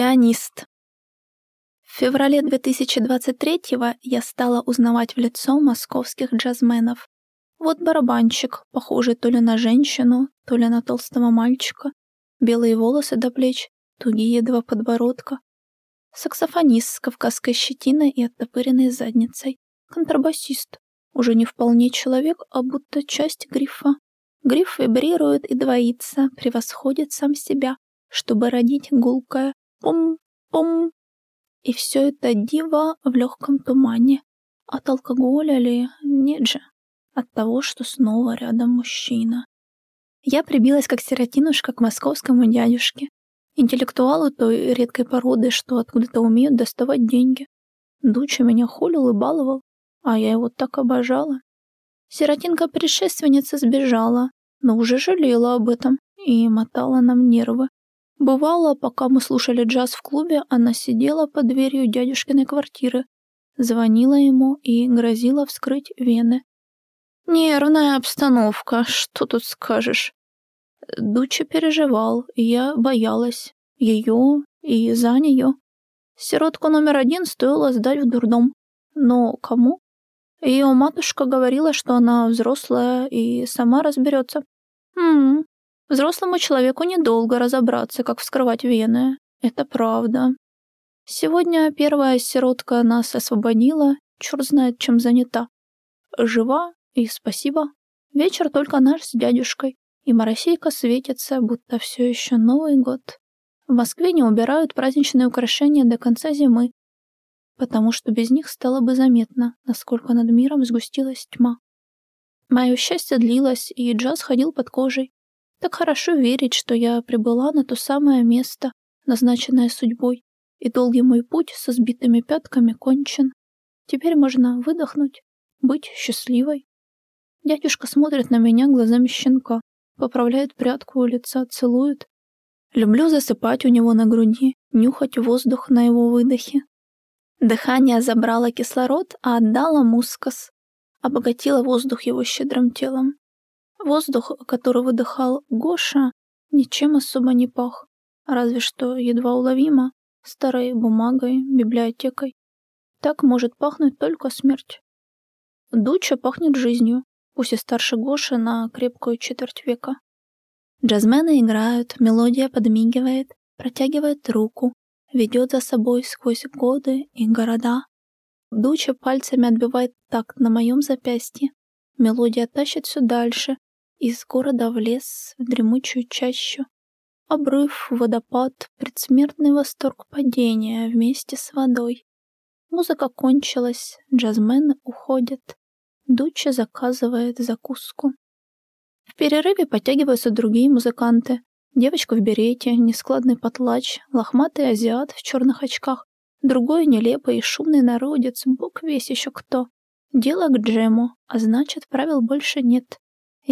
Пианист. В феврале 2023-го я стала узнавать в лицо московских джазменов. Вот барабанщик, похожий то ли на женщину, то ли на толстого мальчика, белые волосы до плеч, тугие два подбородка. Саксофонист с кавказской щетиной и оттопыренной задницей. Контрабасист. Уже не вполне человек, а будто часть грифа. Гриф вибрирует и двоится, превосходит сам себя, чтобы родить гулкое «пум-пум». И все это диво в легком тумане. От алкоголя ли? Нет же. От того, что снова рядом мужчина. Я прибилась как сиротинушка к московскому дядюшке. Интеллектуалу той редкой породы, что откуда-то умеют доставать деньги. Дуча меня холил и баловал, а я его так обожала. Сиротинка-предшественница сбежала, но уже жалела об этом и мотала нам нервы. Бывало, пока мы слушали джаз в клубе, она сидела под дверью дядюшкиной квартиры, звонила ему и грозила вскрыть вены. Нервная обстановка, что тут скажешь. Дуча переживал, я боялась. Ее и за нее. Сиротку номер один стоило сдать в дурдом. Но кому? Ее матушка говорила, что она взрослая и сама разберется. Хм, взрослому человеку недолго разобраться, как вскрывать вены. Это правда. Сегодня первая сиротка нас освободила, черт знает, чем занята. Жива и спасибо. Вечер только наш с дядюшкой, и моросейка светится, будто все еще Новый год. В Москве не убирают праздничные украшения до конца зимы, потому что без них стало бы заметно, насколько над миром сгустилась тьма. Мое счастье длилось, и джаз ходил под кожей. Так хорошо верить, что я прибыла на то самое место, назначенное судьбой, и долгий мой путь со сбитыми пятками кончен. Теперь можно выдохнуть, быть счастливой. Дядюшка смотрит на меня глазами щенка, поправляет прядку у лица, целует. Люблю засыпать у него на груди, нюхать воздух на его выдохе, Дыхание забрало кислород, а отдало мускас. Обогатило воздух его щедрым телом. Воздух, который выдыхал Гоша, ничем особо не пах, разве что едва уловимо, старой бумагой, библиотекой. Так может пахнуть только смерть. Дуча пахнет жизнью, пусть и старше Гоши на крепкую четверть века. Джазмены играют, мелодия подмигивает, протягивает руку, ведет за собой сквозь годы и города. Дуча пальцами отбивает такт на моем запястье. Мелодия тащит все дальше, из города в лес, в дремучую чащу. Обрыв, водопад, предсмертный восторг падения вместе с водой. Музыка кончилась, джазмены уходят. Дуча заказывает закуску. В перерыве подтягиваются другие музыканты. Девочка в берете, нескладный потлач, лохматый азиат в черных очках, другой нелепый и шумный народец, бог весь еще кто. Дело к джему, а значит, правил больше нет.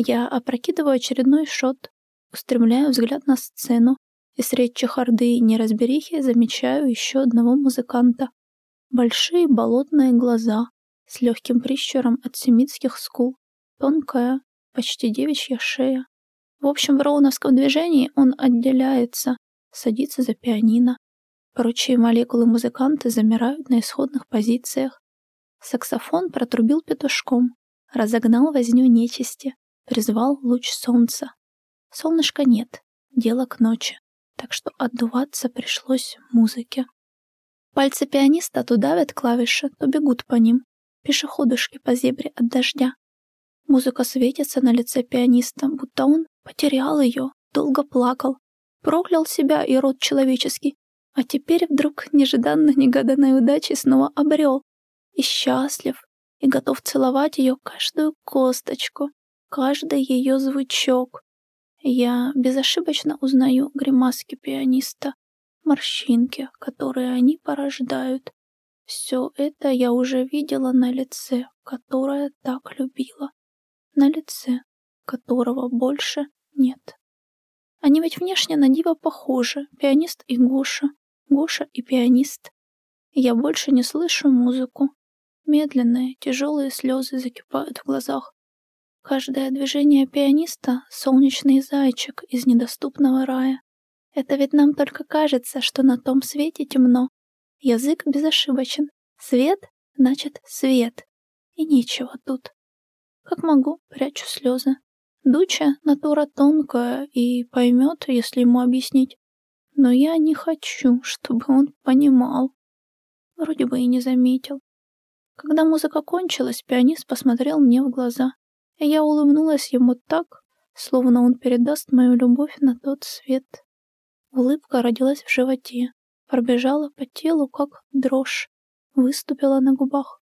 Я опрокидываю очередной шот, устремляю взгляд на сцену, и средь чехарды и неразберихи замечаю еще одного музыканта. Большие болотные глаза с легким прищуром от семитских скул, тонкая, почти девичья шея, в общем, в роуновском движении он отделяется, садится за пианино. Прочие молекулы музыканта замирают на исходных позициях. Саксофон протрубил петушком, разогнал возню нечисти, призвал луч солнца. Солнышка нет, дело к ночи, так что отдуваться пришлось музыке. Пальцы пианиста то давят клавиши, то бегут по ним, пешеходушки по зебре от дождя. Музыка светится на лице пианиста, будто он Потерял ее, долго плакал, проклял себя и род человеческий, а теперь вдруг нежданно-негаданной удачи снова обрел. И счастлив, и готов целовать ее каждую косточку, каждый ее звучок. Я безошибочно узнаю гримаски пианиста, морщинки, которые они порождают. Все это я уже видела на лице, которое так любила. На лице, которого больше нет. Они ведь внешне на диво похожи, пианист и Гоша, Гоша и пианист. я больше не слышу музыку. Медленные, тяжелые слезы закипают в глазах. Каждое движение пианиста — солнечный зайчик из недоступного рая. Это ведь нам только кажется, что на том свете темно. Язык безошибочен. Свет — значит свет. И нечего тут. Как могу, прячу слезы. Дуча — натура тонкая и поймет, если ему объяснить. Но я не хочу, чтобы он понимал. Вроде бы и не заметил. Когда музыка кончилась, пианист посмотрел мне в глаза, я улыбнулась ему так, словно он передаст мою любовь на тот свет. Улыбка родилась в животе, пробежала по телу, как дрожь, выступила на губах.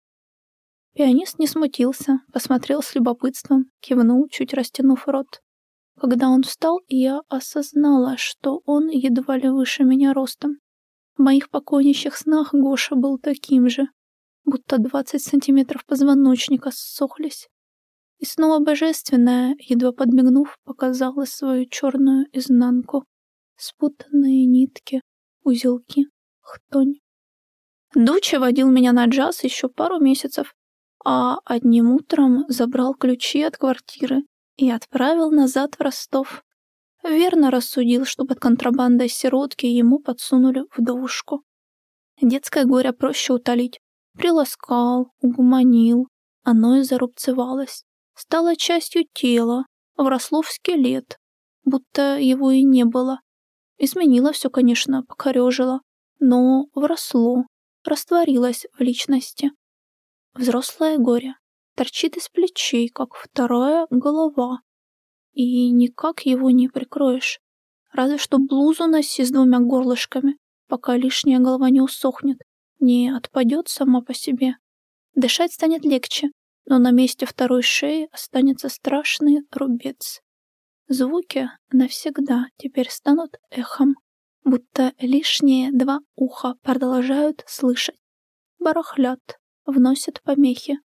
Пианист не смутился, посмотрел с любопытством, кивнул, чуть растянув рот. Когда он встал, я осознала, что он едва ли выше меня ростом. В моих покойнейших снах Гоша был таким же, будто двадцать сантиметров позвоночника ссохлись. И снова божественная, едва подмигнув, показала свою черную изнанку. Спутанные нитки, узелки, хтонь. Дуча водил меня на джаз еще пару месяцев, а одним утром забрал ключи от квартиры и отправил назад в Ростов. Верно рассудил, что под контрабандой сиротки ему подсунули в довушку. Детское горе проще утолить. Приласкал, угуманил, оно и зарубцевалось. Стало частью тела, вросло в скелет, будто его и не было. Изменило все, конечно, покорежило, но вросло, растворилось в личности. Взрослое горе торчит из плечей, как вторая голова, и никак его не прикроешь. Разве что блузу носи с двумя горлышками, пока лишняя голова не усохнет, не отпадет сама по себе. Дышать станет легче, но на месте второй шеи останется страшный рубец. Звуки навсегда теперь станут эхом, будто лишние два уха продолжают слышать. Барахлят, вносят помехи.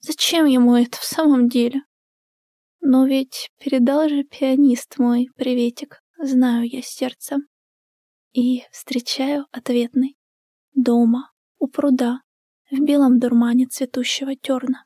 Зачем ему это в самом деле? Но ведь передал же пианист мой приветик, знаю я сердцем. И встречаю ответный. Дома, у пруда, в белом дурмане цветущего терна.